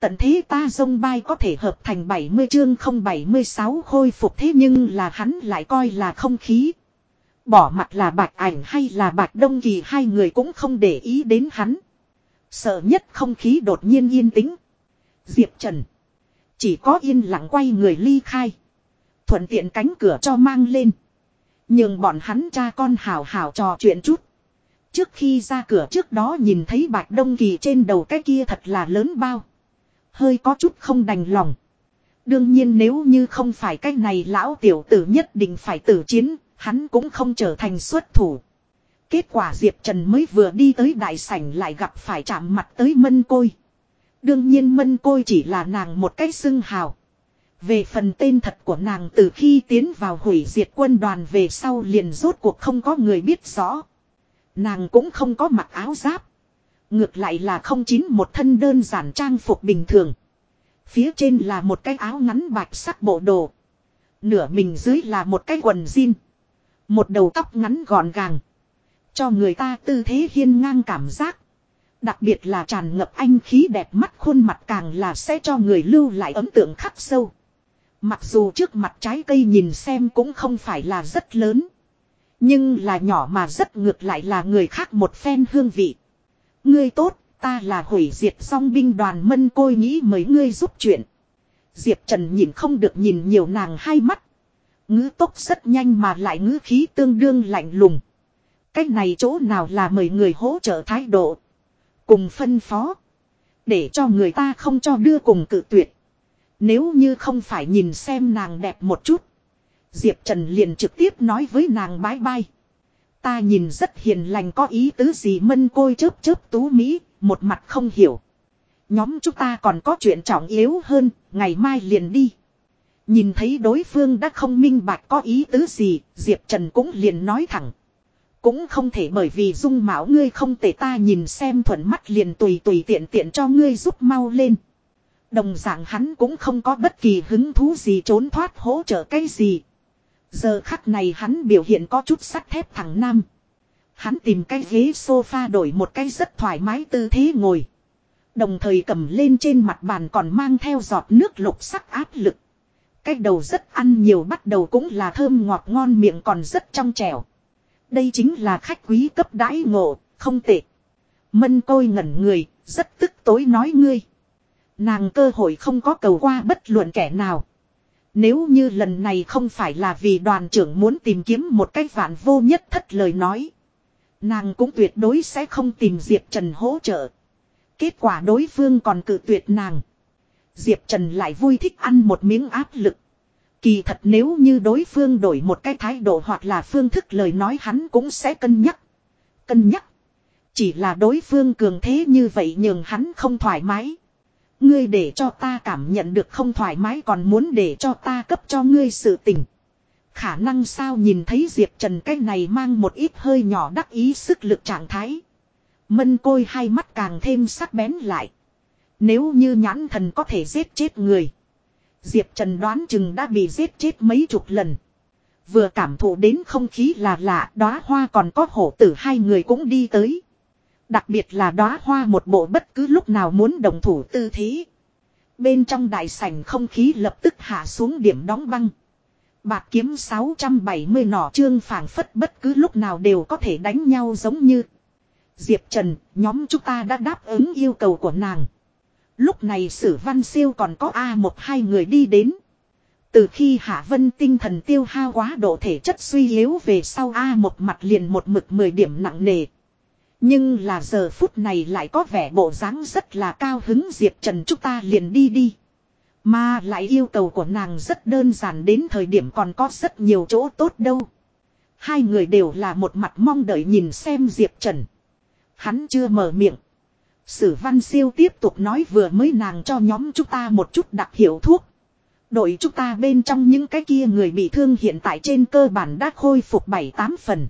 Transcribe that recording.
Tận thế ta dông bay có thể hợp thành 70 chương không 76 khôi phục thế nhưng là hắn lại coi là không khí. Bỏ mặt là bạc ảnh hay là bạc đông kỳ hai người cũng không để ý đến hắn. Sợ nhất không khí đột nhiên yên tĩnh. Diệp Trần. Chỉ có yên lặng quay người ly khai. Thuận tiện cánh cửa cho mang lên. Nhưng bọn hắn cha con hào hào trò chuyện chút. Trước khi ra cửa trước đó nhìn thấy bạc đông kỳ trên đầu cái kia thật là lớn bao. Hơi có chút không đành lòng. Đương nhiên nếu như không phải cái này lão tiểu tử nhất định phải tử chiến, hắn cũng không trở thành xuất thủ. Kết quả Diệp Trần mới vừa đi tới đại sảnh lại gặp phải chạm mặt tới mân côi. Đương nhiên mân côi chỉ là nàng một cái xưng hào. Về phần tên thật của nàng từ khi tiến vào hủy diệt quân đoàn về sau liền rốt cuộc không có người biết rõ. Nàng cũng không có mặc áo giáp. Ngược lại là không chín một thân đơn giản trang phục bình thường. Phía trên là một cái áo ngắn bạch sắc bộ đồ. Nửa mình dưới là một cái quần jean. Một đầu tóc ngắn gọn gàng. Cho người ta tư thế hiên ngang cảm giác. Đặc biệt là tràn ngập anh khí đẹp mắt khuôn mặt càng là sẽ cho người lưu lại ấn tượng khắc sâu. Mặc dù trước mặt trái cây nhìn xem cũng không phải là rất lớn. Nhưng là nhỏ mà rất ngược lại là người khác một phen hương vị. Ngươi tốt, ta là hủy diệt song binh đoàn mân côi nghĩ mấy ngươi giúp chuyện. Diệp Trần nhìn không được nhìn nhiều nàng hai mắt. Ngữ tốc rất nhanh mà lại ngữ khí tương đương lạnh lùng. Cách này chỗ nào là mời người hỗ trợ thái độ. Cùng phân phó. Để cho người ta không cho đưa cùng cự tuyệt. Nếu như không phải nhìn xem nàng đẹp một chút. Diệp Trần liền trực tiếp nói với nàng bái bai. Ta nhìn rất hiền lành có ý tứ gì mân côi chớp chớp tú Mỹ, một mặt không hiểu. Nhóm chúng ta còn có chuyện trọng yếu hơn, ngày mai liền đi. Nhìn thấy đối phương đã không minh bạch có ý tứ gì, Diệp Trần cũng liền nói thẳng. Cũng không thể bởi vì dung mạo ngươi không thể ta nhìn xem thuận mắt liền tùy tùy tiện tiện cho ngươi giúp mau lên. Đồng dạng hắn cũng không có bất kỳ hứng thú gì trốn thoát hỗ trợ cái gì. Giờ khắc này hắn biểu hiện có chút sắt thép thẳng nam. Hắn tìm cái ghế sofa đổi một cái rất thoải mái tư thế ngồi. Đồng thời cầm lên trên mặt bàn còn mang theo giọt nước lục sắc áp lực. Cái đầu rất ăn nhiều bắt đầu cũng là thơm ngọt ngon miệng còn rất trong trẻo. Đây chính là khách quý cấp đãi ngộ, không tệ. Mân côi ngẩn người, rất tức tối nói ngươi. Nàng cơ hội không có cầu qua bất luận kẻ nào. Nếu như lần này không phải là vì đoàn trưởng muốn tìm kiếm một cái vạn vô nhất thất lời nói. Nàng cũng tuyệt đối sẽ không tìm Diệp Trần hỗ trợ. Kết quả đối phương còn cự tuyệt nàng. Diệp Trần lại vui thích ăn một miếng áp lực. Kỳ thật nếu như đối phương đổi một cái thái độ hoặc là phương thức lời nói hắn cũng sẽ cân nhắc. Cân nhắc. Chỉ là đối phương cường thế như vậy nhường hắn không thoải mái. Ngươi để cho ta cảm nhận được không thoải mái còn muốn để cho ta cấp cho ngươi sự tình. Khả năng sao nhìn thấy Diệp Trần cái này mang một ít hơi nhỏ đắc ý sức lực trạng thái. Mân côi hai mắt càng thêm sắc bén lại. Nếu như nhãn thần có thể giết chết người. Diệp Trần đoán chừng đã bị giết chết mấy chục lần. Vừa cảm thụ đến không khí là lạ, đóa hoa còn có hổ tử hai người cũng đi tới. Đặc biệt là đóa hoa một bộ bất cứ lúc nào muốn đồng thủ tư thế. Bên trong đại sảnh không khí lập tức hạ xuống điểm đóng băng. Bạc kiếm 670 nỏ trương phảng phất bất cứ lúc nào đều có thể đánh nhau giống như. Diệp Trần, nhóm chúng ta đã đáp ứng yêu cầu của nàng. Lúc này sử văn siêu còn có A một hai người đi đến. Từ khi Hạ Vân tinh thần tiêu hao quá độ thể chất suy yếu về sau A một mặt liền một mực 10 điểm nặng nề. Nhưng là giờ phút này lại có vẻ bộ dáng rất là cao hứng Diệp Trần chúng ta liền đi đi. Mà lại yêu cầu của nàng rất đơn giản đến thời điểm còn có rất nhiều chỗ tốt đâu. Hai người đều là một mặt mong đợi nhìn xem Diệp Trần. Hắn chưa mở miệng. Sử văn siêu tiếp tục nói vừa mới nàng cho nhóm chúng ta một chút đặc hiệu thuốc. Đội chúng ta bên trong những cái kia người bị thương hiện tại trên cơ bản đã khôi phục 7-8 phần.